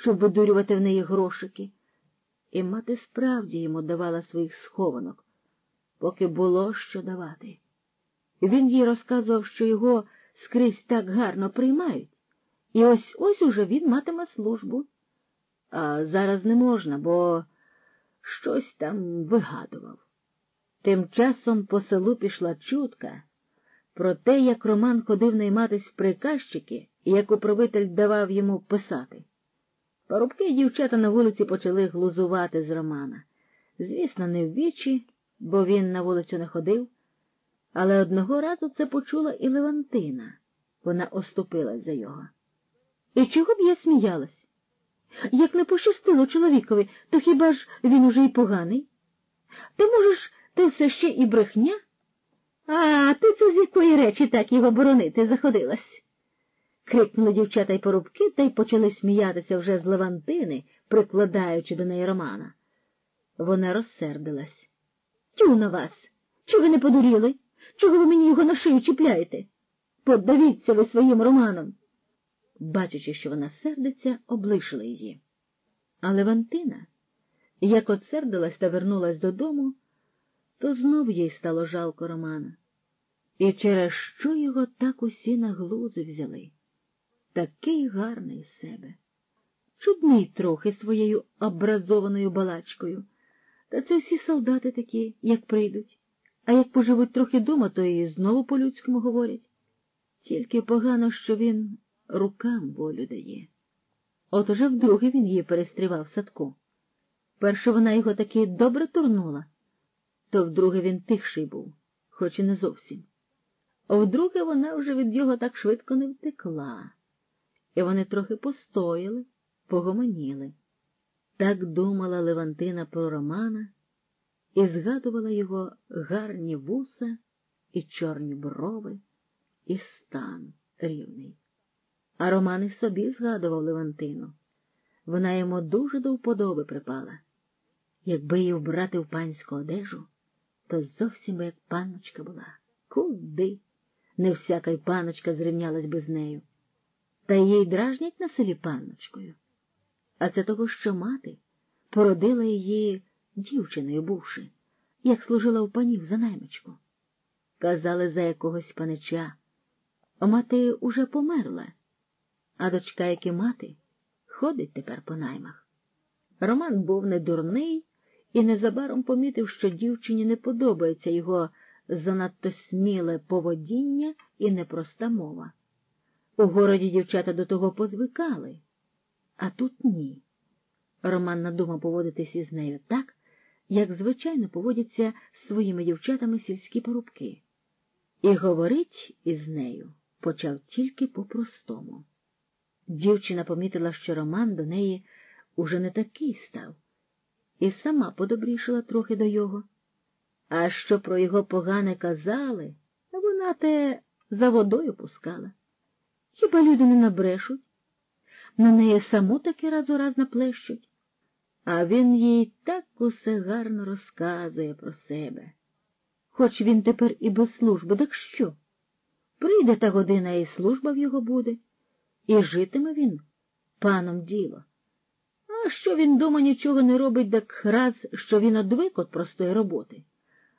щоб видурювати в неї грошики. І мати справді йому давала своїх схованок, поки було що давати. Він їй розказував, що його скрізь так гарно приймають, і ось ось уже він матиме службу. А зараз не можна, бо щось там вигадував. Тим часом по селу пішла чутка про те, як Роман ходив найматись в приказчики і як управитель давав йому писати. Парубки дівчата на вулиці почали глузувати з Романа. Звісно, не в вічі, бо він на вулицю не ходив, але одного разу це почула і Левантина. Вона оступилась за його. І чого б я сміялась? Як не пощастило чоловікові, то хіба ж він уже й поганий? Ти можеш, ти все ще і брехня? А ти це з якої речі так його боронити заходилась? Крикнули дівчата й порубки та й почали сміятися вже з Левантини, прикладаючи до неї Романа. Вона розсердилась. Тю на вас! Чи ви не подуріли? Чого ви мені його на шию чіпляєте? Подавіться ви своїм Романом. Бачачи, що вона сердиться, облишила її. А Левантина, як от сердилась та вернулась додому, то знов їй стало жалко Романа. І через що його так усі на глузи взяли? Такий гарний себе. Чудний трохи своєю образованою балачкою. Та це всі солдати такі, як прийдуть. А як поживуть трохи дома, то і знову по-людському говорять. Тільки погано, що він рукам волю дає. От уже вдруге він її перестрівав садку. Перше вона його таки добре турнула, то вдруге він тихший був, хоч і не зовсім. А вдруге вона вже від його так швидко не втекла, і вони трохи постояли, погомоніли. Так думала Левантина про Романа і згадувала його гарні вуса і чорні брови, і стан рівний. А Роман і собі згадував Левантину. Вона йому дуже до вподоби припала. Якби її вбрати в панську одежу, то зовсім би як панночка була. Куди? Не всяка й панночка зрівнялась би з нею. Та їй дражнять на селі панночкою. А це того, що мати породила її дівчиною бувши, як служила у панів за наймичку. Казали за якогось панича. Мати уже померла, а дочка, як і мати, ходить тепер по наймах. Роман був не дурний і незабаром помітив, що дівчині не подобається його занадто сміле поводіння і непроста мова. У городі дівчата до того позвикали, а тут ні. Роман надумав поводитись із нею так, як звичайно поводяться з своїми дівчатами сільські порубки, і говорить із нею почав тільки по-простому. Дівчина помітила, що Роман до неї уже не такий став, і сама подобрішила трохи до його. А що про його погане казали, вона те за водою пускала. Хіба люди не набрешуть? На неї саму таки раз у раз наплещуть, а він їй так усе гарно розказує про себе. Хоч він тепер і без служби, так що? Прийде та година, і служба в його буде, і житиме він паном діло. А що він дома нічого не робить, так раз, що він одвик від простої роботи,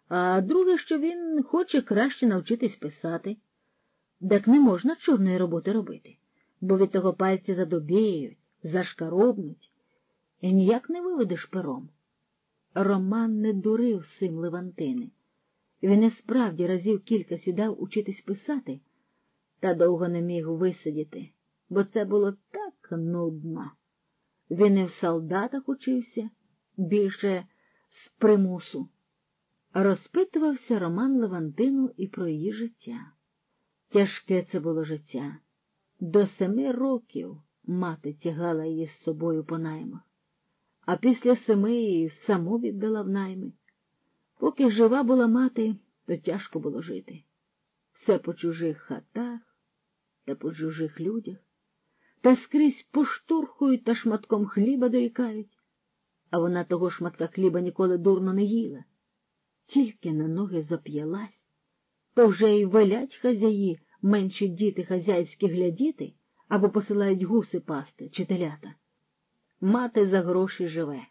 а друге, що він хоче краще навчитись писати. Так не можна чорної роботи робити, бо від того пальці задобіють, зашкаробнуть, і ніяк не виведеш пером. Роман не дурив сим Левантини. Він і справді разів кілька сідав учитись писати, та довго не міг висидіти, бо це було так нудно. Він і в солдатах учився більше з примусу. Розпитувався Роман Левантину і про її життя. Тяжке це було життя. До семи років мати тягала її з собою по наймах, а після семи її саму віддала в найми. Поки жива була мати, то тяжко було жити. Все по чужих хатах та по чужих людях, та скрізь поштурхують та шматком хліба дорікають, а вона того шматка хліба ніколи дурно не їла. Тільки на ноги зап'ялась, то вже й велять хазяї менші діти хазяйські глядіти або посилають гуси пасти чи телята. мати за гроші живе.